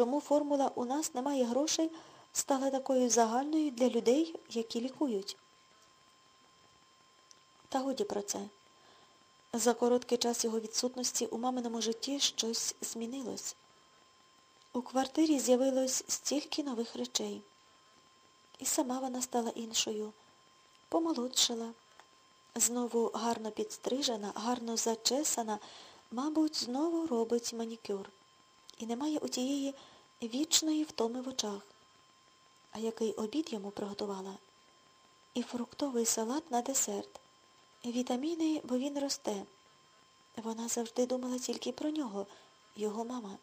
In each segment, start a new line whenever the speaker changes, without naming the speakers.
чому формула у нас немає грошей стала такою загальною для людей, які лікують. Та годі про це. За короткий час його відсутності у маминому житті щось змінилось. У квартирі з'явилось стільки нових речей. І сама вона стала іншою, помолодшила. Знову гарно підстрижена, гарно зачесана, мабуть, знову робить манікюр. І немає у тієї вічної втоми в очах. А який обід йому приготувала? І фруктовий салат на десерт. Вітаміни, бо він росте. Вона завжди думала тільки про нього, його мама.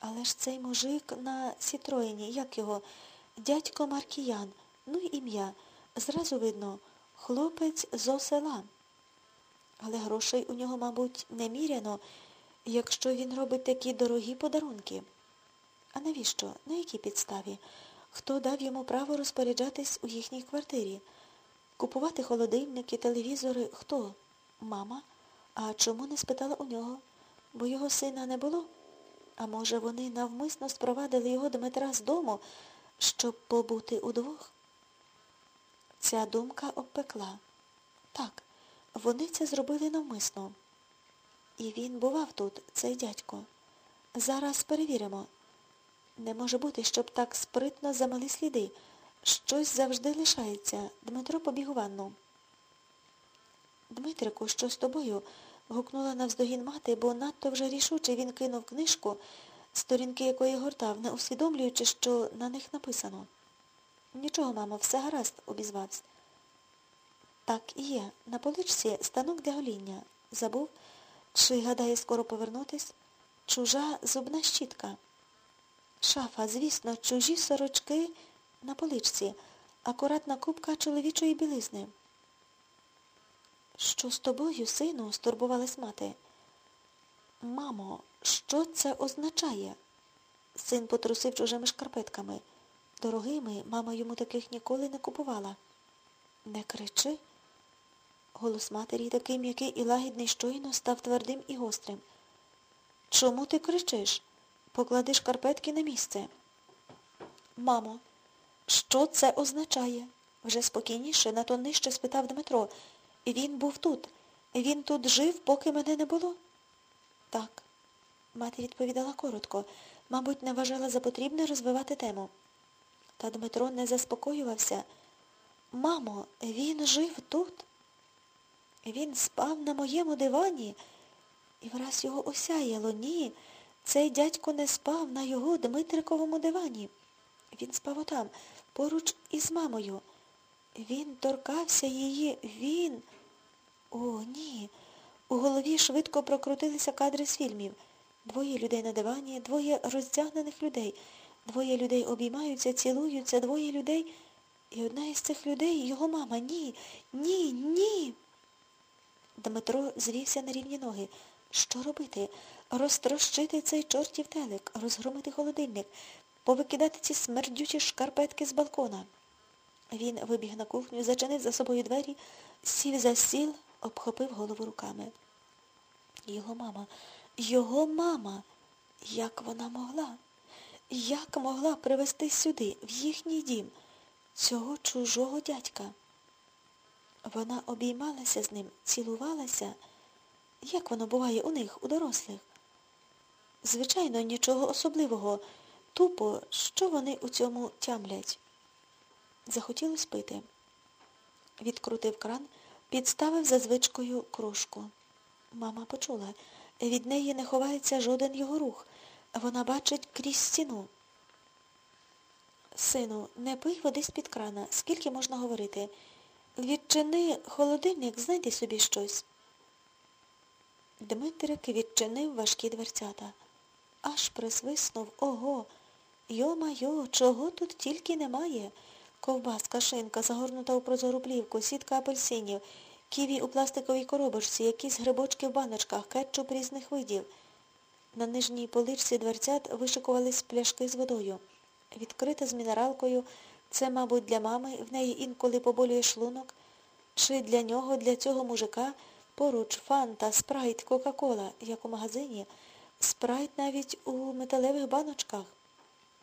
Але ж цей мужик на Сітроїні, як його, дядько Маркіян, ну й ім'я. Зразу видно, хлопець зо села. Але грошей у нього, мабуть, неміряно, якщо він робить такі дорогі подарунки. А навіщо? На якій підставі? Хто дав йому право розпоряджатись у їхній квартирі? Купувати холодильники, телевізори хто? Мама? А чому не спитала у нього? Бо його сина не було? А може, вони навмисно спровадили його Дмитра з дому, щоб побути удвох? Ця думка обпекла. Так, вони це зробили навмисно. І він бував тут, цей дядько. Зараз перевіримо. Не може бути, щоб так спритно замали сліди. Щось завжди лишається. Дмитро побіг у ванну. Дмитрику, що з тобою? гукнула навздогін мати, бо надто вже рішуче він кинув книжку, сторінки якої гортав, не усвідомлюючи, що на них написано. Нічого, мамо, все гаразд, обізвався. Так і є. На поличці станок для гоління. Забув, чи, гадає, скоро повернутись? Чужа зубна щітка. Шафа, звісно, чужі сорочки на поличці, акуратна купка чоловічої білизни. Що з тобою, сину? стурбувалась мати. Мамо, що це означає? Син потрусив чужими шкарпетками. Дорогими, мама йому таких ніколи не купувала. Не кричи. Голос матері, такий м'який і лагідний щойно, став твердим і гострим. Чому ти кричиш? Поклади шкарпетки на місце. Мамо, що це означає? Вже спокійніше, на то нижче спитав Дмитро. Він був тут. Він тут жив, поки мене не було? Так. Мати відповідала коротко. Мабуть, не вважала за потрібне розвивати тему. Та Дмитро не заспокоювався. Мамо, він жив тут. Він спав на моєму дивані. І враз його осяяло. Ні, цей дядько не спав на його Дмитриковому дивані. Він спав отам, поруч із мамою. Він торкався її, він. О, ні. У голові швидко прокрутилися кадри з фільмів. Двоє людей на дивані, двоє роздягнених людей. Двоє людей обіймаються, цілуються, двоє людей. І одна із цих людей його мама. Ні, ні, ні. Дмитро звівся на рівні ноги. Що робити? Розтрощити цей чортів телек, розгромити холодильник, повикидати ці смердючі шкарпетки з балкона. Він вибіг на кухню, зачинив за собою двері, сів за стіл, обхопив голову руками. Його мама, його мама, як вона могла? Як могла привезти сюди, в їхній дім, цього чужого дядька? Вона обіймалася з ним, цілувалася. Як воно буває у них, у дорослих? Звичайно, нічого особливого. Тупо, що вони у цьому тямлять? Захотілося пити. Відкрутив кран, підставив за звичкою кружку. Мама почула. Від неї не ховається жоден його рух. Вона бачить крізь стіну. Сину, не пий води з-під крана. Скільки можна говорити? Відчини холодильник, знайди собі щось. Дмитрик відчинив важкі дверцята. Аж присвиснув. Ого. Йо-майо, чого тут тільки немає. Ковбаска, шинка, загорнута у прозору плівку, сітка апельсинів, ківі у пластиковій коробочці, якісь грибочки в баночках, кетчуп різних видів. На нижній поличці дверцят вишикувались пляшки з водою. Відкрита з мінералкою. Це, мабуть, для мами, в неї інколи поболює шлунок. Чи для нього, для цього мужика, поруч фанта, спрайт, кока-кола, як у магазині, Спрайт навіть у металевих баночках.